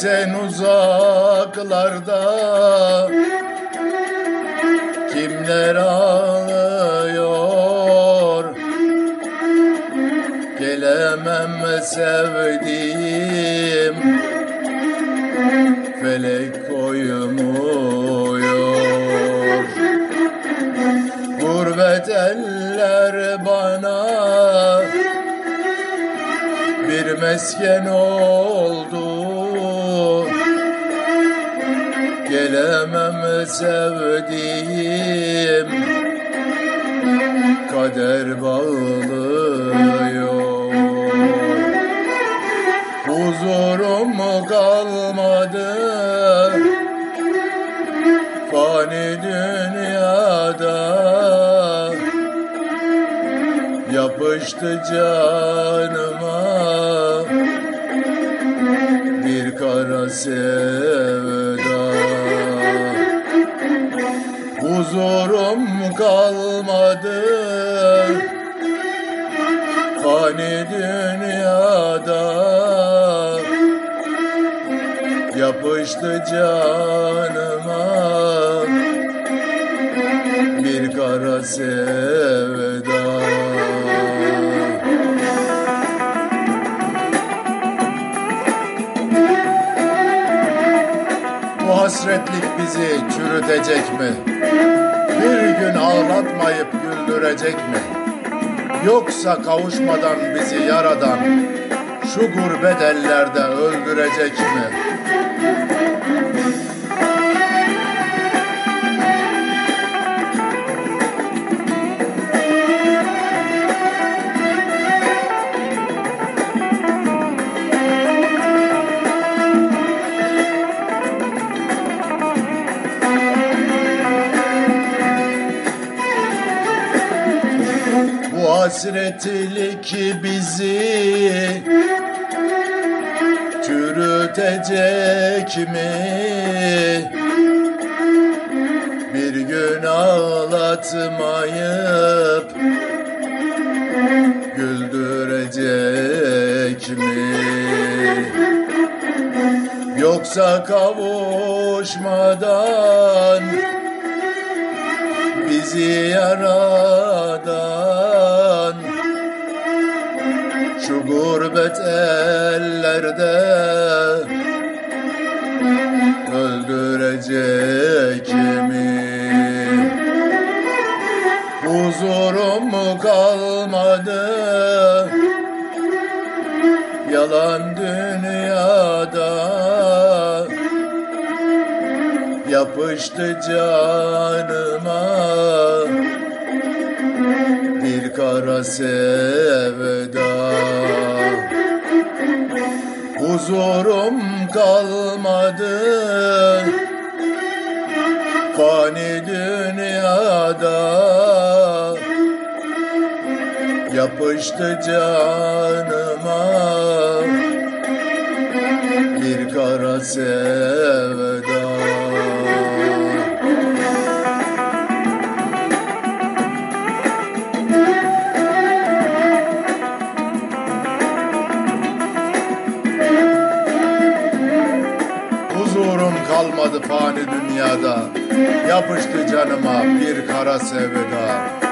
sen uzaklarda Kimler ağlıyor? Gelemem sevdiğim Felek koymuyor. Gurbet eller bana Bir mesken oldu Gelemem sevdiğim Kader bağlıyor Huzurum kalmadı. Fani dünyada Yapıştı canıma. Bir kara sevda Huzurum kalmadı. Fani dünyada Yapıştı canıma. Bir kara sevda. Bu hasretlik bizi çürütecek mi? Bir gün ağlatmayıp güldürecek mi? Yoksa kavuşmadan bizi yaradan şu gurbet ellerde öldürecek mi? Bu hasretlik bizi çürütecek mi? Bir gün ağlatmayıp güldürecek mi? Yoksa kavuşmadan bizi yaradan gurbet ellerde öldürecek mi? Huzurum mu kalmadı yalan dünyada yapıştı canıma bir kara sevda huzurum kalmadı. Fani dünyada yapıştı canıma. Bir kara sevda kalmadı fani dünyada. Yapıştı canıma bir kara sevda